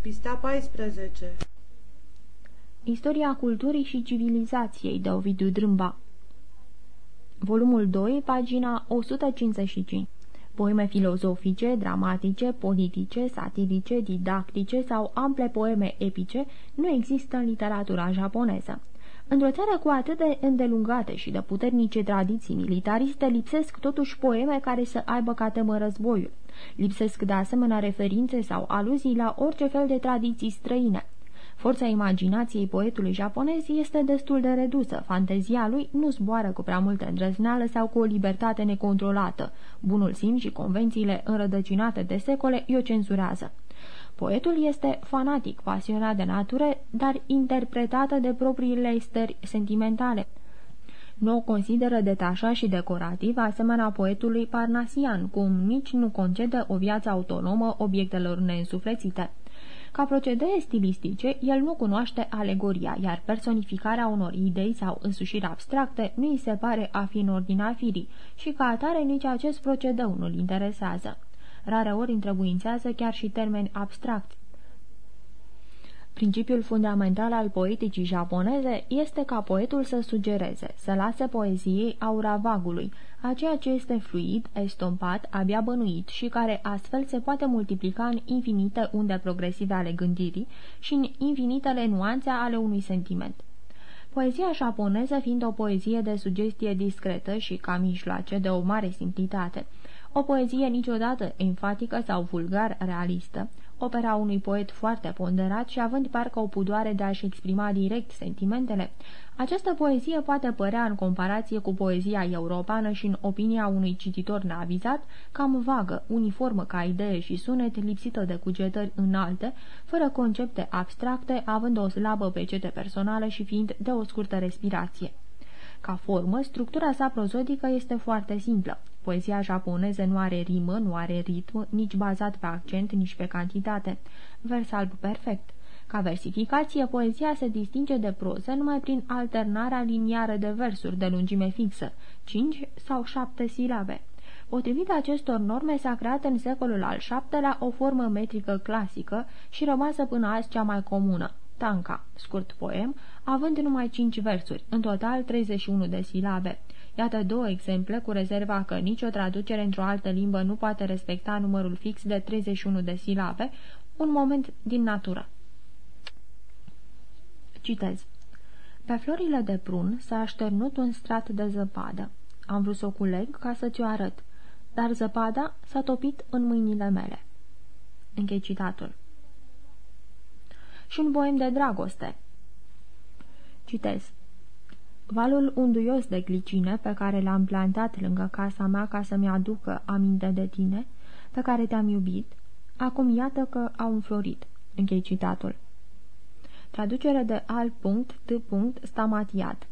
Pista 14 Istoria culturii și civilizației de Ovidiu Drâmba Volumul 2, pagina 155 Poeme filozofice, dramatice, politice, satirice, didactice sau ample poeme epice nu există în literatura japoneză. Într-o țară cu atât de îndelungate și de puternice tradiții militariste, lipsesc totuși poeme care să aibă ca temă războiul. Lipsesc de asemenea referințe sau aluzii la orice fel de tradiții străine. Forța imaginației poetului japonez este destul de redusă, fantezia lui nu zboară cu prea multă îndrăzneală sau cu o libertate necontrolată. Bunul simț și convențiile înrădăcinate de secole i-o cenzurează. Poetul este fanatic, pasionat de natură, dar interpretată de propriile stări sentimentale. Nu o consideră detașat și decorativ, asemenea poetului parnasian, cum nici nu concede o viață autonomă obiectelor neînsuflețite. Ca procedee stilistice, el nu cunoaște alegoria, iar personificarea unor idei sau însușiri abstracte nu îi se pare a fi în ordinea firii și ca atare nici acest procedeu nu-l interesează. Rare ori întrebuințează chiar și termeni abstracti. Principiul fundamental al poeticii japoneze este ca poetul să sugereze, să lase poeziei aura vagului, a ceea ce este fluid, estompat, abia bănuit și care astfel se poate multiplica în infinite unde progresive ale gândirii și în infinitele nuanțe ale unui sentiment. Poezia japoneză fiind o poezie de sugestie discretă și ca mijloace de o mare simplitate, o poezie niciodată enfatică sau vulgar realistă, opera unui poet foarte ponderat și având parcă o pudoare de a-și exprima direct sentimentele, această poezie poate părea în comparație cu poezia europeană și în opinia unui cititor neavizat, cam vagă, uniformă ca idee și sunet, lipsită de cugetări înalte, fără concepte abstracte, având o slabă pecete personală și fiind de o scurtă respirație. Ca formă, structura sa prozodică este foarte simplă. Poezia japoneză nu are rimă, nu are ritm, nici bazat pe accent, nici pe cantitate. Vers alb perfect. Ca versificație, poezia se distinge de proză numai prin alternarea liniară de versuri de lungime fixă, 5 sau 7 silabe. Potrivit acestor norme s-a creat în secolul al VII-lea o formă metrică clasică și rămasă până azi cea mai comună, tanca, scurt poem, având numai 5 versuri, în total 31 de silabe. Iată două exemple cu rezerva că nicio traducere într-o altă limbă nu poate respecta numărul fix de 31 de silabe, un moment din natură. Citez. Pe florile de prun s-a așternut un strat de zăpadă. Am vrut să o culeg ca să ți-o arăt, dar zăpada s-a topit în mâinile mele. Închei citatul. Și un poem de dragoste. Citez. Valul unduios de glicine pe care l-am plantat lângă casa mea ca să-mi aducă aminte de tine, pe care te-am iubit, acum iată că au înflorit. Închei citatul. Traducere de al. T. Stamatiat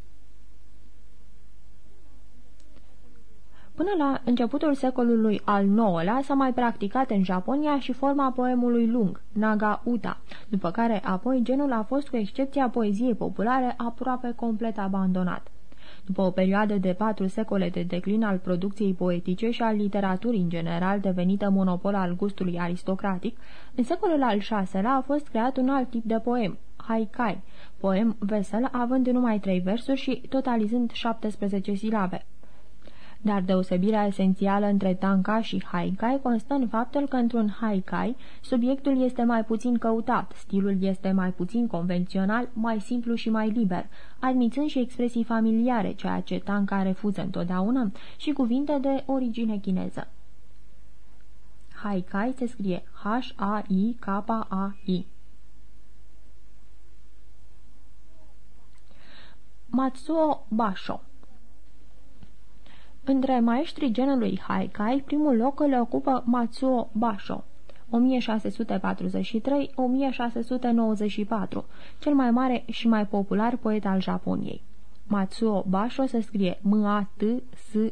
Până la începutul secolului al IX-lea s-a mai practicat în Japonia și forma poemului lung, Naga Uta, după care apoi genul a fost, cu excepția poeziei populare, aproape complet abandonat. După o perioadă de patru secole de declin al producției poetice și al literaturii în general devenită monopol al gustului aristocratic, în secolul al VI-lea a fost creat un alt tip de poem, haikai, poem vesel având numai trei versuri și totalizând 17 silabe. Dar deosebirea esențială între tanka și haikai constă în faptul că într-un haikai subiectul este mai puțin căutat, stilul este mai puțin convențional, mai simplu și mai liber, admițând și expresii familiare, ceea ce tanka refuză întotdeauna, și cuvinte de origine chineză. Haikai se scrie H-A-I-K-A-I. Matsuo Basho Între maestrii genului Haikai, primul loc îl ocupă Matsuo Basho, 1643-1694, cel mai mare și mai popular poet al Japoniei. Matsuo Basho se scrie M-A-T-S-U-O,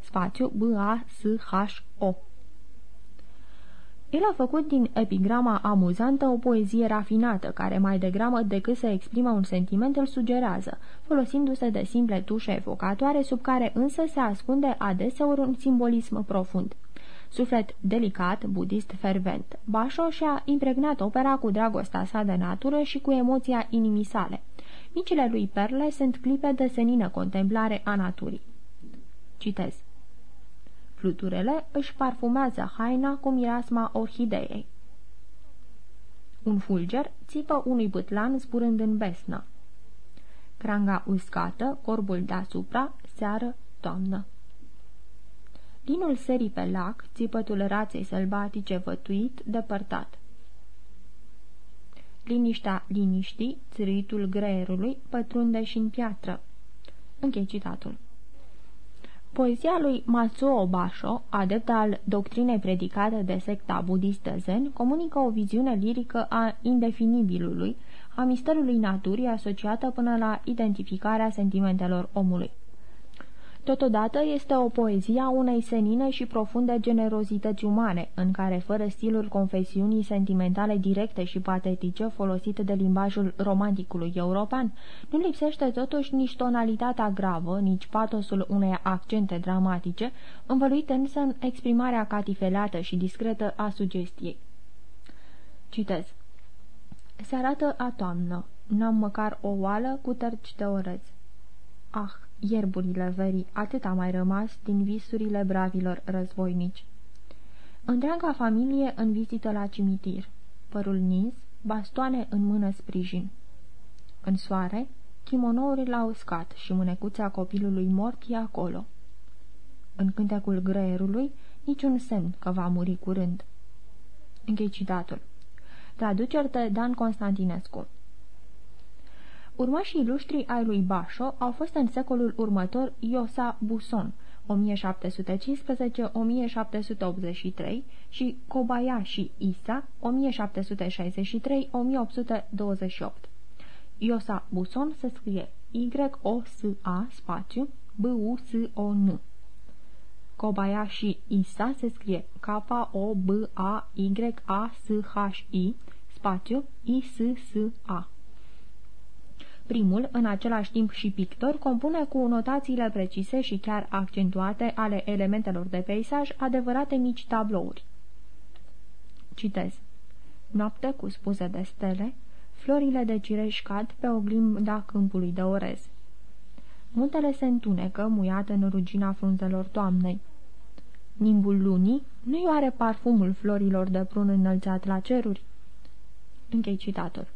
spațiu B-A-S-H-O. El a făcut din epigrama amuzantă o poezie rafinată, care mai degrabă decât să exprimă un sentiment îl sugerează, folosindu-se de simple tușe evocatoare, sub care însă se ascunde adeseori un simbolism profund. Suflet delicat, budist fervent, Basho și-a impregnat opera cu dragostea sa de natură și cu emoția inimii sale. Micile lui perle sunt clipe de senină contemplare a naturii. Citez. Fluturele își parfumează haina cu mirasma orhideei. Un fulger țipă unui bătlan zburând în besnă. Cranga uscată, corbul deasupra, seară, toamnă. Linul serii pe lac, țipătul raței sălbatice vătuit, depărtat. Liniștea liniștii, țâritul greierului, pătrunde și în piatră. Închei citatul. Poezia lui Matsuo Basho, adept al doctrinei predicate de secta budistă Zen, comunică o viziune lirică a indefinibilului, a misterului naturii asociată până la identificarea sentimentelor omului. Totodată este o poezie a unei senine și profunde generozități umane, în care, fără stilul confesiunii sentimentale directe și patetice folosite de limbajul romanticului european, nu lipsește totuși nici tonalitatea gravă, nici patosul unei accente dramatice, învăluit însă în exprimarea catifelată și discretă a sugestiei. Citez. Se arată a toamnă. N-am măcar o oală cu tărci de orez. Ah, ierburile verii, atât a mai rămas din visurile bravilor războinici. Întreaga familie în vizită la cimitir. Părul nins, bastoane în mână sprijin. În soare, chimonourile la uscat și mânecuța copilului mort e acolo. În cântecul greierului, niciun semn că va muri curând. Închei citatul. Traduceri de Dan Constantinescu Urmașii ilustri ai lui Basho au fost în secolul următor Iosa Buson, 1715-1783 și Kobayashi Isa, 1763-1828. Iosa Buson se scrie Y-O-S-A spațiu B-U-S-O-N. Kobayashi Isa se scrie K-O-B-A-Y-A-S-H-I spațiu I-S-S-A. Primul, în același timp și pictor, compune cu notațiile precise și chiar accentuate ale elementelor de peisaj adevărate mici tablouri. Citez. Noapte cu spuze de stele, florile de cireș cad pe oglinda câmpului de orez. Muntele se întunecă, muiat în rugina frunzelor toamnei. Nimbul lunii nu-i oare parfumul florilor de prun înălțat la ceruri? Închei citatul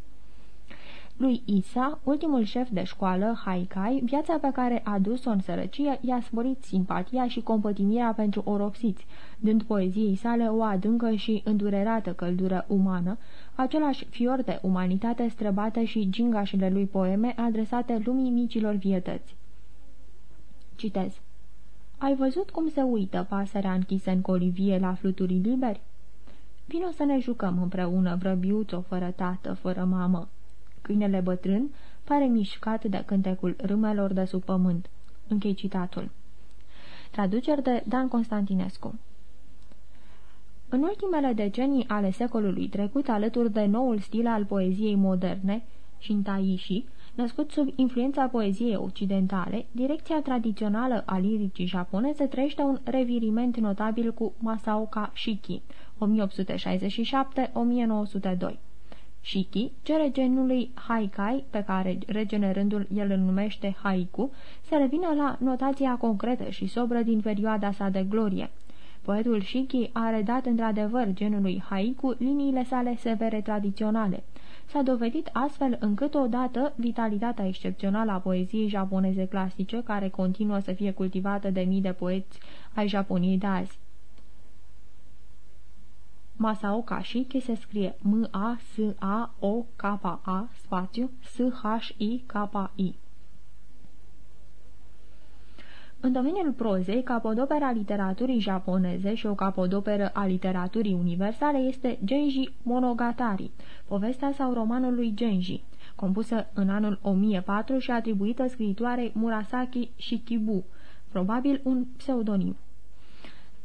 lui Isa, ultimul șef de școală, Haikai, viața pe care a dus-o în sărăcie i-a sporit simpatia și compătimirea pentru oropsiți, dând poeziei sale o adâncă și îndurerată căldură umană, același fior de umanitate străbată și gingașele lui poeme adresate lumii micilor vietăți. Citez. Ai văzut cum se uită pasărea închisă în colivie la fluturii liberi? Vino să ne jucăm împreună, vrăbiuțo, fără tată, fără mamă. Câinele bătrân pare mișcat de cântecul râmelor de sub pământ. Închei citatul. Traduceri de Dan Constantinescu În ultimele decenii ale secolului trecut, alături de noul stil al poeziei moderne, Shintaishi, născut sub influența poeziei occidentale, direcția tradițională a liricii japoneze trăiește un reviriment notabil cu Masaoka Shiki, 1867-1902. Shiki cere genului haikai, pe care regenerându-l el îl numește haiku, să revină la notația concretă și sobră din perioada sa de glorie. Poetul Shiki a redat într-adevăr genului haiku liniile sale severe tradiționale. S-a dovedit astfel încât odată vitalitatea excepțională a poeziei japoneze clasice, care continuă să fie cultivată de mii de poeți ai Japoniei de azi. Masao Kashi, se scrie M-A-S-A-O-K-A, spațiu S-H-I-K-I. În domeniul prozei, capodopera literaturii japoneze și o capodoperă a literaturii universale este Genji Monogatari, povestea sau romanul lui Genji, compusă în anul 1004 și atribuită scriitoarei Murasaki Shikibu, probabil un pseudonim.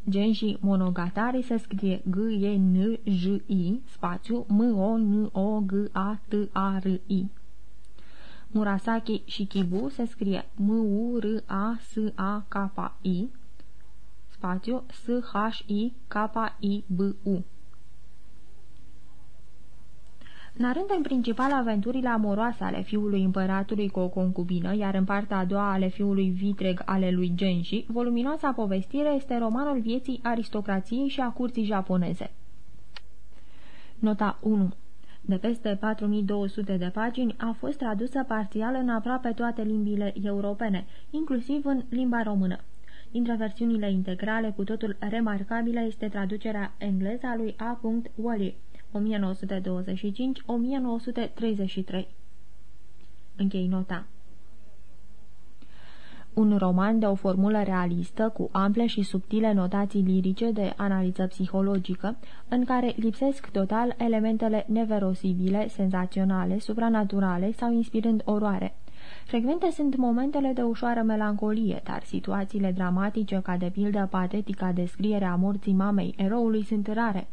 Genji Monogatari se scrie G-E-N-J-I, spațiu M-O-N-O-G-A-T-A-R-I. Murasaki Shikibu se scrie M-U-R-A-S-A-K-I, spațiu S-H-I-K-I-B-U. Narând în principal aventurile amoroase ale fiului împăratului cu o concubină, iar în partea a doua ale fiului Vitreg ale lui Genji, voluminoasa povestire este romanul vieții aristocrației și a curții japoneze. Nota 1 de peste 4200 de pagini, a fost tradusă parțial în aproape toate limbile europene, inclusiv în limba română. Dintre versiunile integrale, cu totul remarcabilă este traducerea engleză a lui A. Wally, 1925-1933. Închei nota. Un roman de o formulă realistă, cu ample și subtile notații lirice de analiză psihologică, în care lipsesc total elementele neverosibile, senzaționale, supranaturale sau inspirând oroare. Frecvente sunt momentele de ușoară melancolie, dar situațiile dramatice, ca de pildă patetica descriere a morții mamei eroului, sunt rare.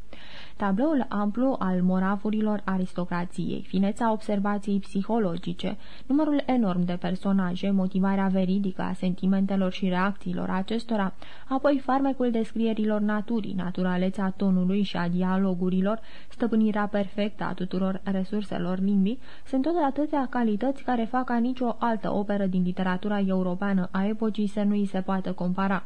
Tabloul amplu al moravurilor aristocrației, fineța observației psihologice, numărul enorm de personaje, motivarea veridică a sentimentelor și reacțiilor acestora, apoi farmecul descrierilor naturii, naturaleța tonului și a dialogurilor, stăpânirea perfectă a tuturor resurselor limbii, sunt tot atâtea calități care fac ca nicio altă operă din literatura europeană a epocii să nu îi se poată compara.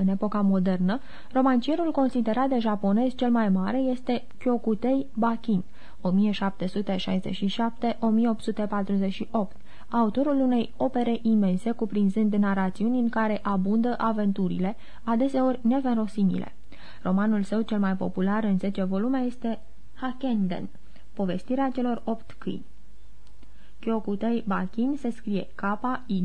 În epoca modernă, romancierul considerat de japonez cel mai mare este Kyokutei Bakin, 1767-1848, autorul unei opere imense cuprinzând narațiuni în care abundă aventurile, adeseori neverosimile. Romanul său cel mai popular în 10 volume este Hakenden, povestirea celor opt câini. Kyokutei Bakin se scrie K-Y-O-K-U-T-E-I.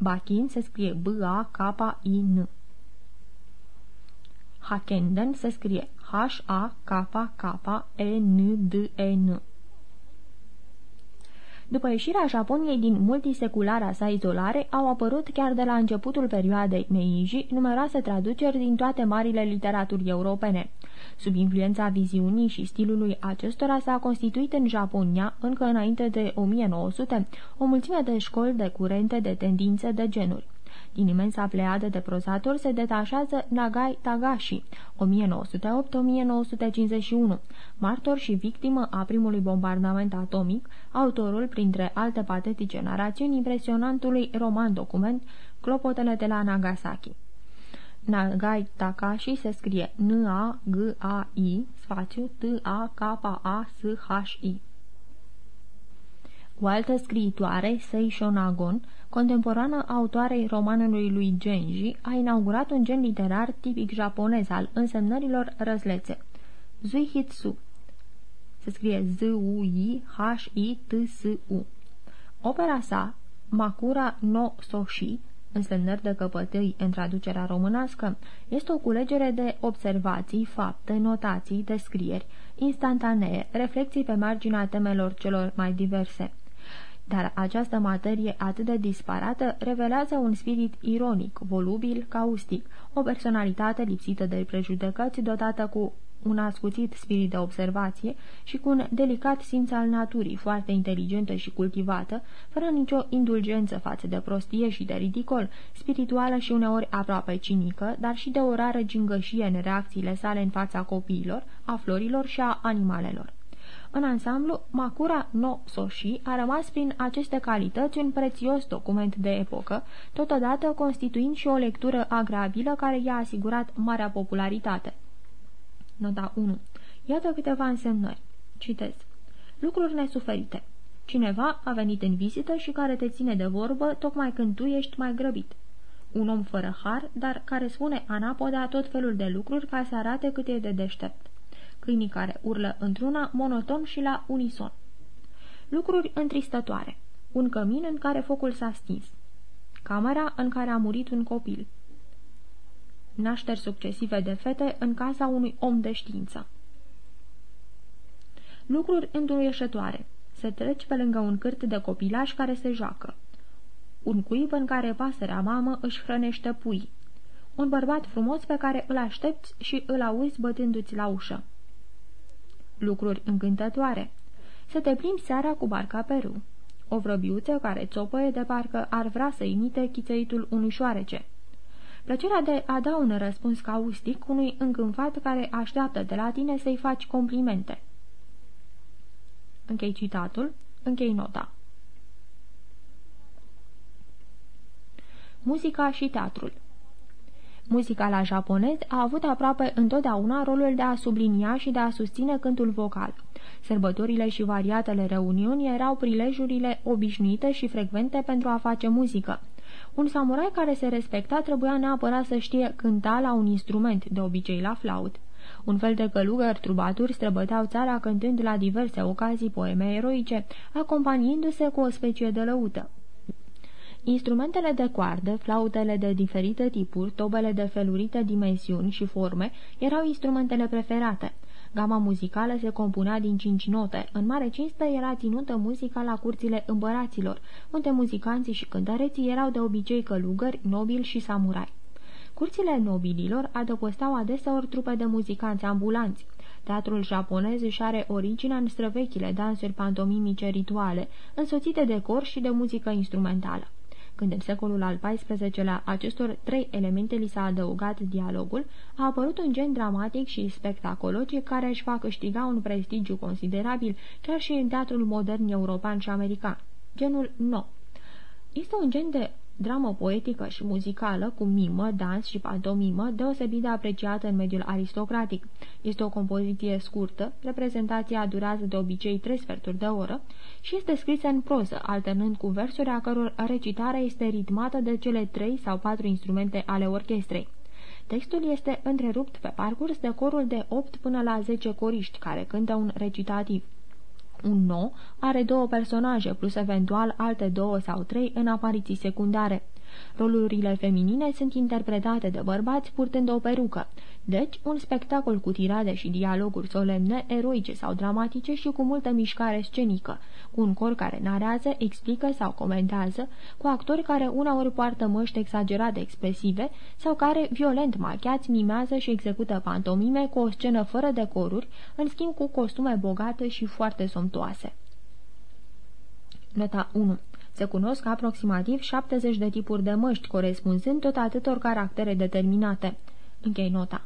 Bakin se scrie B-A-K-I-N. Hakenden se scrie H-A-K-K-E-N-D-E-N. După ieșirea Japoniei din multiseculara sa izolare, au apărut chiar de la începutul perioadei Meiji numeroase traduceri din toate marile literaturi europene. Sub influența viziunii și stilului acestora s-a constituit în Japonia, încă înainte de 1900, o mulțime de școli de curente de tendințe de genuri. Din imensa pleiadă de prozatori se detașează Nagai Tagashi, 1908-1951, martor și victimă a primului bombardament atomic, autorul, printre alte patetice narațiuni, impresionantului roman-document Clopotele de la Nagasaki. Nagai Takashi se scrie N-A-G-A-I, spațiu T-A-K-A-S-H-I. O altă scriitoare, Sei Shonagon, contemporană autoarei romanului lui Genji, a inaugurat un gen literar tipic japonez al însemnărilor răzlețe. Zuihitsu. Se scrie Z-U-I-H-I-T-S-U. Opera sa, Makura no Soshi, însemnări de căpătâi în traducerea românească, este o culegere de observații, fapte, notații, descrieri, instantanee, reflexii pe marginea temelor celor mai diverse. Dar această materie atât de disparată revelează un spirit ironic, volubil, caustic, o personalitate lipsită de prejudecăți dotată cu un ascuțit spirit de observație și cu un delicat simț al naturii, foarte inteligentă și cultivată, fără nicio indulgență față de prostie și de ridicol, spirituală și uneori aproape cinică, dar și de o rară gingășie în reacțiile sale în fața copiilor, a florilor și a animalelor. În ansamblu, Makura no Soshi a rămas prin aceste calități un prețios document de epocă, totodată constituind și o lectură agrabilă care i-a asigurat marea popularitate. Nota 1. Iată câteva însemnări. Citez. Lucruri nesuferite. Cineva a venit în vizită și care te ține de vorbă tocmai când tu ești mai grăbit. Un om fără har, dar care spune anapoda tot felul de lucruri ca să arate cât e de deștept. Câinii care urlă într-una monoton și la unison. Lucruri întristătoare. Un cămin în care focul s-a stins. Camera în care a murit un copil nașteri succesive de fete în casa unui om de știință. Lucruri înduieșătoare. Se treci pe lângă un cârt de copilaș care se joacă. Un cuib în care pasărea mamă își hrănește pui. Un bărbat frumos pe care îl aștepți și îl auzi bătându-ți la ușă. Lucruri încântătoare. Să te plimbi seara cu barca pe râu. o vrăbiuță care țopăie de parcă ar vrea să imite chițăitul unui șoarece. Plăcerea de a da un răspuns caustic unui încânfat care așteaptă de la tine să-i faci complimente. Închei citatul, închei nota. Muzica și teatrul Muzica la japonez a avut aproape întotdeauna rolul de a sublinia și de a susține cântul vocal. Sărbătorile și variatele reuniuni erau prilejurile obișnuite și frecvente pentru a face muzică. Un samurai care se respecta trebuia neapărat să știe cânta la un instrument, de obicei la flaut. Un fel de călugări trubaturi străbăteau țara cântând la diverse ocazii poeme eroice, acompaniindu-se cu o specie de lăută. Instrumentele de coardă, flautele de diferite tipuri, tobele de felurite dimensiuni și forme erau instrumentele preferate. Gama muzicală se compunea din cinci note. În mare cinste era ținută muzica la curțile împăraților, unde muzicanții și cântăreții erau de obicei călugări, nobili și samurai. Curțile nobililor adăpostau adeseori trupe de muzicanți ambulanți. Teatrul japonez își are originea în străvechile dansuri pantomimice rituale, însoțite de cor și de muzică instrumentală. Când în secolul al XIV-lea acestor trei elemente li s-a adăugat dialogul, a apărut un gen dramatic și spectacologic care își va câștiga un prestigiu considerabil chiar și în teatrul modern european și american, genul no. Este un gen de dramă poetică și muzicală, cu mimă, dans și pantomimă, deosebit de apreciată în mediul aristocratic. Este o compoziție scurtă, reprezentația durează de obicei trei sferturi de oră și este scrisă în proză, alternând cu versuri a căror recitare este ritmată de cele trei sau patru instrumente ale orchestrei. Textul este întrerupt pe parcurs de corul de 8 până la 10 coriști care cântă un recitativ. Un nou are două personaje, plus eventual alte două sau trei în apariții secundare. Rolurile feminine sunt interpretate de bărbați purtând o perucă. Deci, un spectacol cu tirade și dialoguri solemne, eroice sau dramatice și cu multă mișcare scenică, cu un cor care narează, explică sau comentează, cu actori care uneori poartă măști exagerate expresive sau care, violent machiați, mimează și execută pantomime cu o scenă fără decoruri, în schimb cu costume bogate și foarte somptoase. Nota 1 se cunosc aproximativ 70 de tipuri de măști, corespunzând tot atâtor caractere determinate. Închei nota.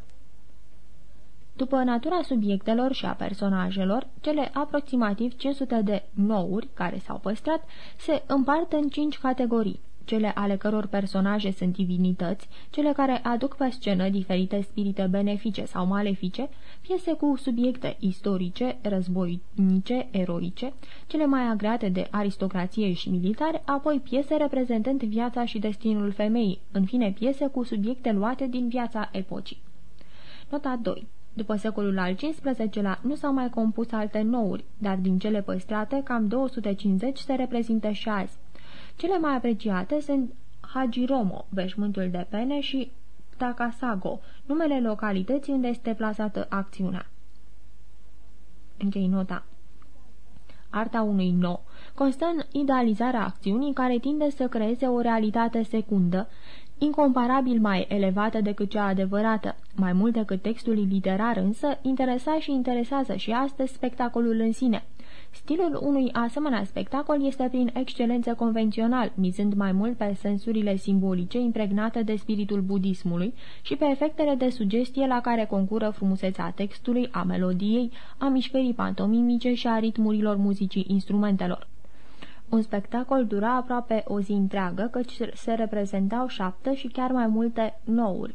După natura subiectelor și a personajelor, cele aproximativ 500 de nouri care s-au păstrat se împart în cinci categorii cele ale căror personaje sunt divinități, cele care aduc pe scenă diferite spirite benefice sau malefice, piese cu subiecte istorice, războinice, eroice, cele mai agreate de aristocrație și militare, apoi piese reprezentând viața și destinul femeii, în fine piese cu subiecte luate din viața epocii. Nota 2 după secolul al XV-lea nu s-au mai compus alte nouri, dar din cele păstrate, cam 250 se reprezintă și azi. Cele mai apreciate sunt Hajiromo, veșmântul de pene și Takasago, numele localității unde este plasată acțiunea. Închei nota. Arta unui nou constă în idealizarea acțiunii care tinde să creeze o realitate secundă, incomparabil mai elevată decât cea adevărată. Mai mult decât textul literar însă, interesa și interesează și astăzi spectacolul în sine. Stilul unui asemenea spectacol este prin excelență convențional, mizând mai mult pe sensurile simbolice impregnate de spiritul budismului și pe efectele de sugestie la care concură frumusețea textului, a melodiei, a mișcării pantomimice și a ritmurilor muzicii instrumentelor. Un spectacol dura aproape o zi întreagă, căci se reprezentau șapte și chiar mai multe nouri.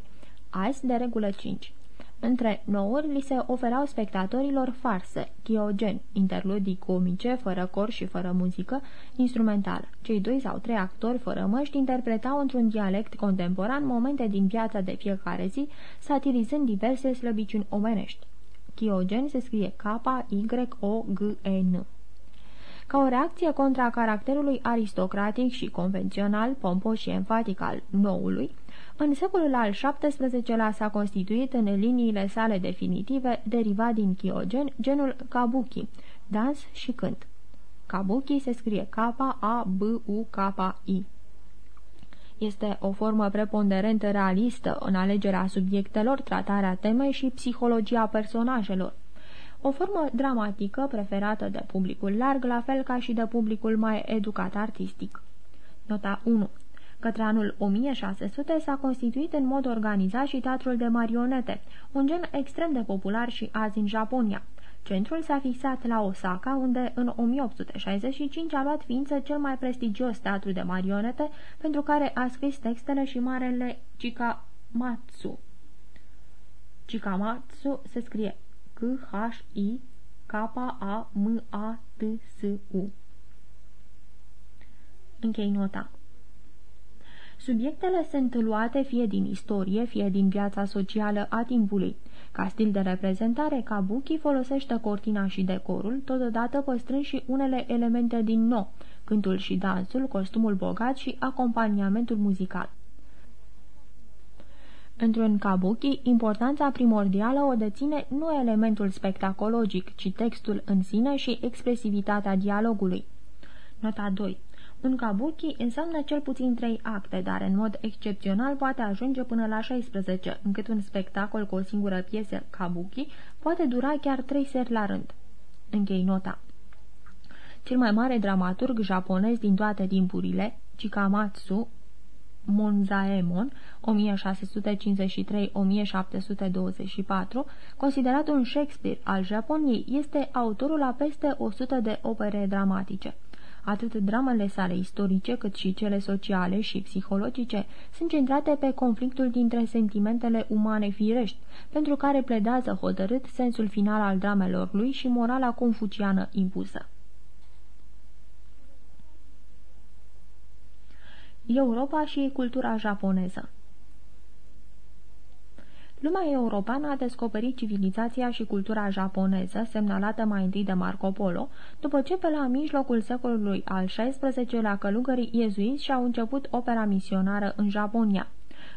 Azi, de regulă cinci. Între nouri li se oferau spectatorilor farse, chiogen, interludii comice, fără cor și fără muzică, instrumental. Cei doi sau trei actori fără măști interpretau într-un dialect contemporan momente din viața de fiecare zi, satirizând diverse slăbiciuni omenești. Chiogen se scrie K-Y-O-G-E-N. Ca o reacție contra caracterului aristocratic și convențional, pompos și enfatic al noului, în secolul al XVII-lea s-a constituit în liniile sale definitive, derivat din Kyogen, genul kabuki, dans și cânt. Kabuki se scrie K-A-B-U-K-I. Este o formă preponderent realistă în alegerea subiectelor, tratarea temei și psihologia personajelor. O formă dramatică preferată de publicul larg, la fel ca și de publicul mai educat artistic. Nota 1 Către anul 1600 s-a constituit în mod organizat și teatrul de marionete, un gen extrem de popular și azi în Japonia. Centrul s-a fixat la Osaka, unde în 1865 a luat ființă cel mai prestigios teatru de marionete, pentru care a scris textele și marele Chikamatsu. Chikamatsu se scrie K-H-I-K-A-M-A-T-S-U. Închei nota. Subiectele sunt luate fie din istorie, fie din viața socială a timpului. Ca stil de reprezentare, Kabuki folosește cortina și decorul, totodată păstrând și unele elemente din nou, cântul și dansul, costumul bogat și acompaniamentul muzical. Într-un kabuki, importanța primordială o deține nu elementul spectacologic, ci textul în sine și expresivitatea dialogului. Nota 2 un kabuki înseamnă cel puțin trei acte, dar în mod excepțional poate ajunge până la 16, încât un spectacol cu o singură piesă kabuki poate dura chiar trei seri la rând. Închei nota. Cel mai mare dramaturg japonez din toate timpurile, Chikamatsu Monzaemon, 1653-1724, considerat un Shakespeare al Japoniei, este autorul a peste 100 de opere dramatice. Atât dramele sale istorice, cât și cele sociale și psihologice sunt centrate pe conflictul dintre sentimentele umane firești, pentru care pledează hotărât sensul final al dramelor lui și morala confuciană impusă. Europa și cultura japoneză Lumea europeană a descoperit civilizația și cultura japoneză, semnalată mai întâi de Marco Polo, după ce pe la mijlocul secolului al XVI-lea călugării iezuiți și-au început opera misionară în Japonia.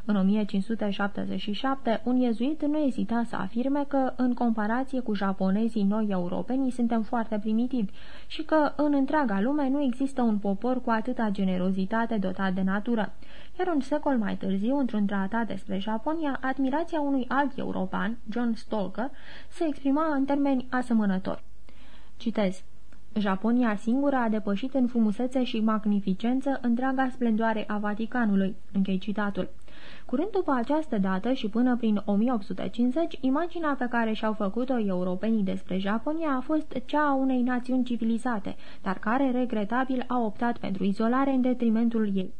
În 1577, un iezuit nu ezita să afirme că, în comparație cu japonezii noi europeni, suntem foarte primitivi și că, în întreaga lume, nu există un popor cu atâta generozitate dotat de natură. Iar un secol mai târziu, într-un tratat despre Japonia, admirația unui alt european, John Stalker, se exprima în termeni asemănători. Citez. Japonia singură a depășit în frumusețe și magnificență întreaga splendoare a Vaticanului. Închei citatul. Curând după această dată și până prin 1850, imaginea pe care și-au făcut-o europenii despre Japonia a fost cea a unei națiuni civilizate, dar care, regretabil, a optat pentru izolare în detrimentul ei.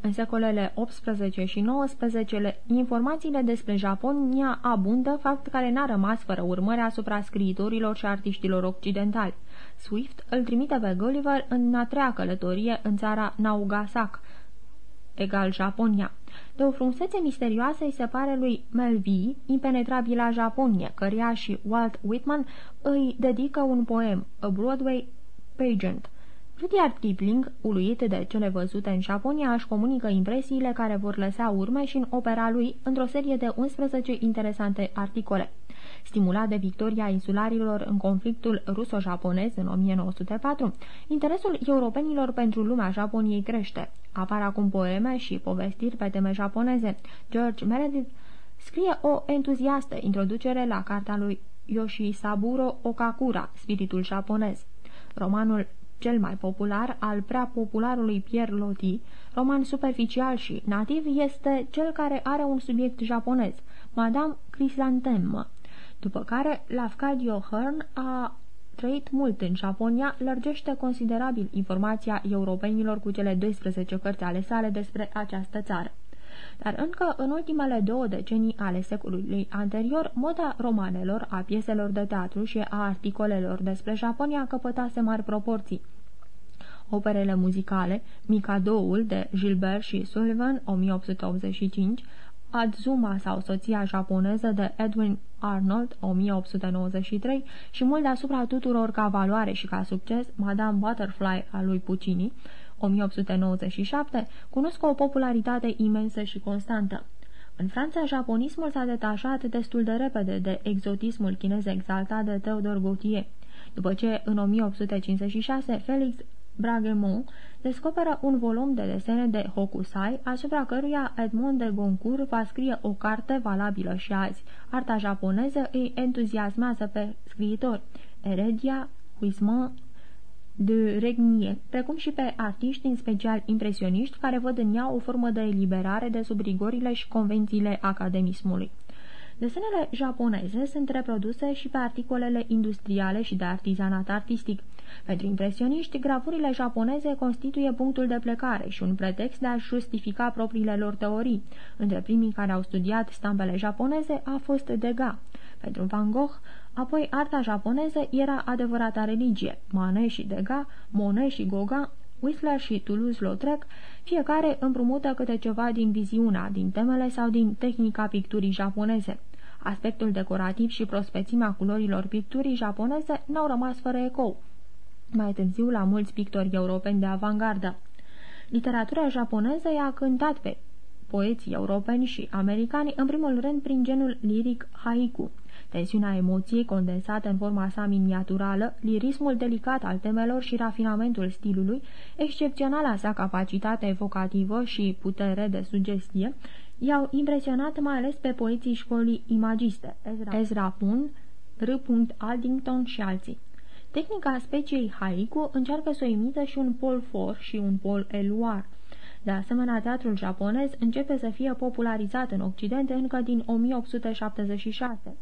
În secolele 18 și 19, informațiile despre Japonia abundă, fapt care n-a rămas fără urmări asupra scriitorilor și artiștilor occidentali. Swift îl trimite pe Gulliver în a treia călătorie în țara Naugasak, egal Japonia. De o frumusețe misterioasă îi se pare lui Melville, impenetrabila Japonie, căreia și Walt Whitman îi dedică un poem, A Broadway Pageant. Rudyard Kipling, uluit de cele văzute în Japonia, își comunică impresiile care vor lăsa urme și în opera lui într-o serie de 11 interesante articole. Stimulat de victoria insularilor în conflictul ruso-japonez în 1904, interesul europenilor pentru lumea Japoniei crește. Apar acum poeme și povestiri pe teme japoneze. George Meredith scrie o entuziastă introducere la cartea lui Yoshisaburo Okakura, Spiritul japonez. Romanul cel mai popular al prea popularului Pierre Loti, roman superficial și nativ, este cel care are un subiect japonez, Madame Chrysantheme, după care Lafcadio Hearn a trăit mult în Japonia, lărgește considerabil informația europenilor cu cele 12 cărți ale sale despre această țară. Dar încă în ultimele două decenii ale secolului anterior, moda romanelor, a pieselor de teatru și a articolelor despre Japonia căpătase mari proporții. Operele muzicale, Mikadoul de Gilbert și Sullivan, 1885, Adzuma sau soția japoneză de Edwin Arnold, 1893, și mult deasupra tuturor ca valoare și ca succes, Madame Butterfly a lui Puccini, 1897, cunosc o popularitate imensă și constantă. În Franța, japonismul s-a detașat destul de repede de exotismul chinez exaltat de Theodor Gautier, după ce, în 1856, Felix Bragemont descoperă un volum de desene de Hokusai, asupra căruia Edmond de Goncourt va scrie o carte valabilă și azi. Arta japoneză îi entuziasmează pe scriitori. Eredia, Huisman, de Regnier, precum și pe artiști, în special impresioniști, care văd în ea o formă de eliberare de sub rigorile și convențiile academismului. Desenele japoneze sunt reproduse și pe articolele industriale și de artizanat artistic. Pentru impresioniști, gravurile japoneze constituie punctul de plecare și un pretext de a justifica propriile lor teorii. Între primii care au studiat stampele japoneze a fost Degas. Pentru Van Gogh, apoi arta japoneză era adevărata religie. Manet și Degas, Monet și Gauguin, Whistler și Toulouse-Lautrec, fiecare împrumută câte ceva din viziunea, din temele sau din tehnica picturii japoneze. Aspectul decorativ și prospețimea culorilor picturii japoneze n-au rămas fără ecou. Mai târziu, la mulți pictori europeni de avangardă. Literatura japoneză i-a cântat pe poeții europeni și americani, în primul rând prin genul liric haiku. Tensiunea emoției condensată în forma sa miniaturală, lirismul delicat al temelor și rafinamentul stilului, excepționala sa capacitate evocativă și putere de sugestie, i-au impresionat mai ales pe poeții școlii imagiste, Ezra, Ezra Poon, R. Aldington și alții. Tehnica speciei haiku încearcă să o imită și un Paul For și un Paul Eluard. De asemenea, teatrul japonez începe să fie popularizat în Occident încă din 1876.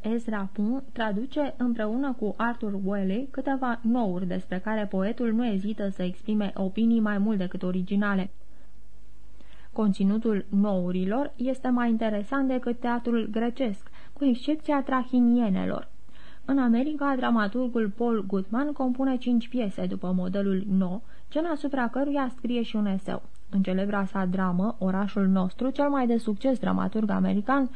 Ezra Poon traduce împreună cu Arthur Whaley câteva nouri despre care poetul nu ezită să exprime opinii mai mult decât originale. Conținutul nourilor este mai interesant decât teatrul grecesc, cu excepția trahinienelor. În America, dramaturgul Paul Goodman compune cinci piese după modelul nou, cel asupra căruia scrie și un eseu. În celebra sa dramă, Orașul nostru, cel mai de succes dramaturg american,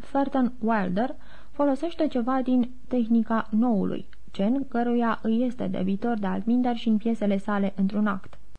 Thurton Wilder, folosește ceva din tehnica noului, gen căruia îi este debitor de altminder și în piesele sale într-un act.